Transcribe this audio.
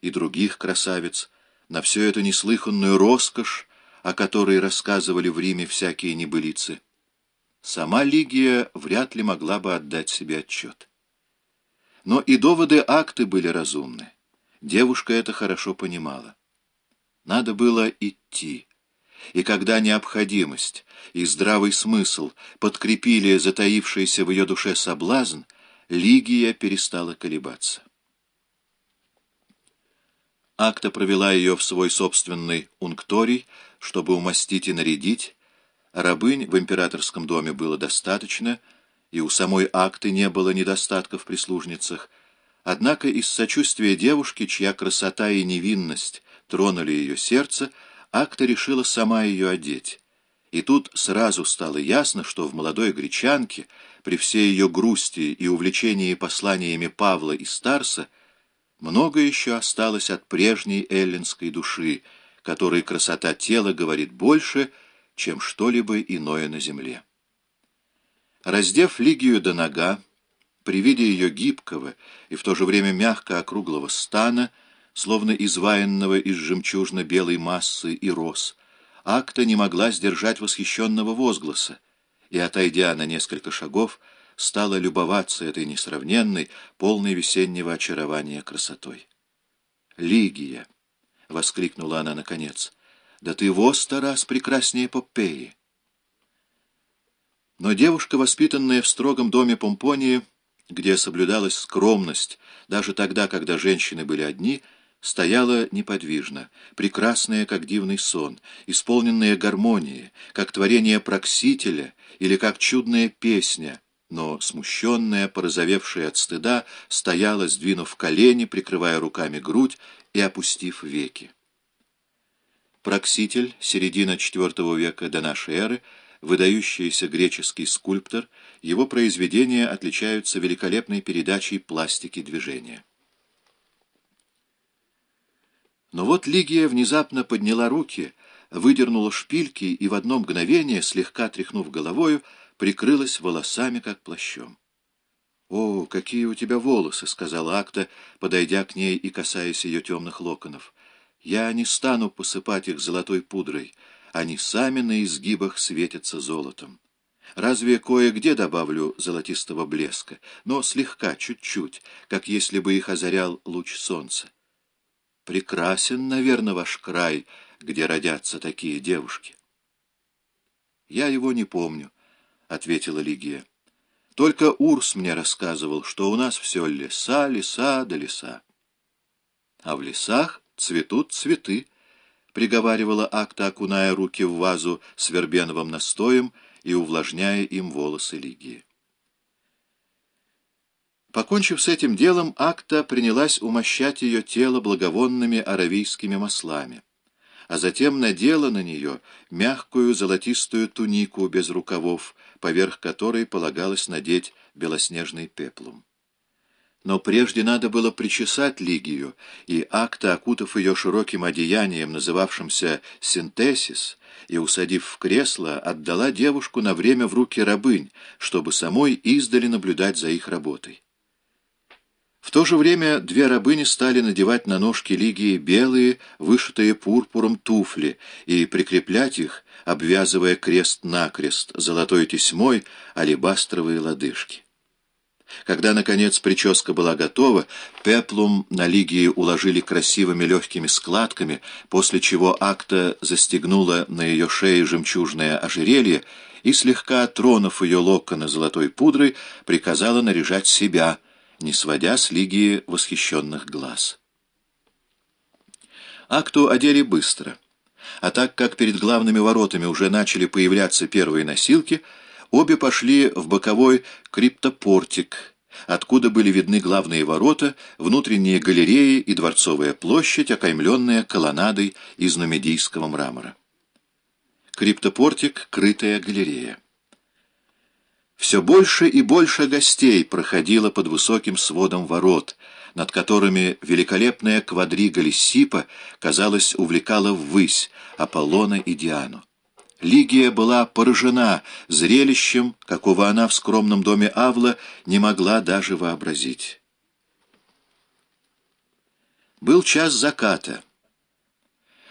и других красавиц, на всю эту неслыханную роскошь, о которой рассказывали в Риме всякие небылицы, сама Лигия вряд ли могла бы отдать себе отчет. Но и доводы акты были разумны. Девушка это хорошо понимала. Надо было идти. И когда необходимость и здравый смысл подкрепили затаившийся в ее душе соблазн, Лигия перестала колебаться. Акта провела ее в свой собственный ункторий, чтобы умастить и нарядить. Рабынь в императорском доме было достаточно, и у самой Акты не было недостатка в прислужницах. Однако из сочувствия девушки, чья красота и невинность тронули ее сердце, Акта решила сама ее одеть. И тут сразу стало ясно, что в молодой гречанке, при всей ее грусти и увлечении посланиями Павла и Старса, много еще осталось от прежней эллинской души, которой красота тела говорит больше, чем что-либо иное на земле. Раздев Лигию до нога, при виде ее гибкого и в то же время мягко округлого стана, словно изваянного из жемчужно-белой массы и роз, Акта не могла сдержать восхищенного возгласа, и, отойдя на несколько шагов, стала любоваться этой несравненной, полной весеннего очарования красотой. «Лигия!» — воскликнула она наконец. «Да ты во сто раз прекраснее Попеи!» Но девушка, воспитанная в строгом доме Помпонии, где соблюдалась скромность, даже тогда, когда женщины были одни, стояла неподвижно, прекрасная, как дивный сон, исполненная гармонии, как творение Проксителя или как чудная песня — но смущенная, порозовевшая от стыда, стояла, сдвинув колени, прикрывая руками грудь и опустив веки. Прокситель, середина IV века до нашей эры, выдающийся греческий скульптор, его произведения отличаются великолепной передачей пластики движения. Но вот Лигия внезапно подняла руки, выдернула шпильки и в одно мгновение, слегка тряхнув головою, прикрылась волосами, как плащом. «О, какие у тебя волосы!» — сказала Акта, подойдя к ней и касаясь ее темных локонов. «Я не стану посыпать их золотой пудрой. Они сами на изгибах светятся золотом. Разве кое-где добавлю золотистого блеска, но слегка, чуть-чуть, как если бы их озарял луч солнца. Прекрасен, наверное, ваш край, где родятся такие девушки». «Я его не помню» ответила Лигия. Только Урс мне рассказывал, что у нас все леса, леса да леса. А в лесах цветут цветы, приговаривала Акта, окуная руки в вазу с вербеновым настоем и увлажняя им волосы Лигии. Покончив с этим делом, Акта принялась умощать ее тело благовонными аравийскими маслами а затем надела на нее мягкую золотистую тунику без рукавов, поверх которой полагалось надеть белоснежный пеплум. Но прежде надо было причесать Лигию, и акта, окутав ее широким одеянием, называвшимся «синтесис», и, усадив в кресло, отдала девушку на время в руки рабынь, чтобы самой издали наблюдать за их работой. В то же время две рабыни стали надевать на ножки Лигии белые, вышитые пурпуром туфли и прикреплять их, обвязывая крест-накрест золотой тесьмой алебастровые лодыжки. Когда, наконец, прическа была готова, пеплум на Лигии уложили красивыми легкими складками, после чего акта застегнула на ее шее жемчужное ожерелье и, слегка тронув ее локоны золотой пудрой, приказала наряжать себя — не сводя с Лигии восхищенных глаз. Акту одели быстро, а так как перед главными воротами уже начали появляться первые носилки, обе пошли в боковой криптопортик, откуда были видны главные ворота, внутренние галереи и дворцовая площадь, окаймленная колоннадой из нумидийского мрамора. Криптопортик — крытая галерея. Все больше и больше гостей проходило под высоким сводом ворот, над которыми великолепная квадрига Лиссипа, казалось, увлекала ввысь Аполлона и Диану. Лигия была поражена зрелищем, какого она в скромном доме Авла не могла даже вообразить. Был час заката.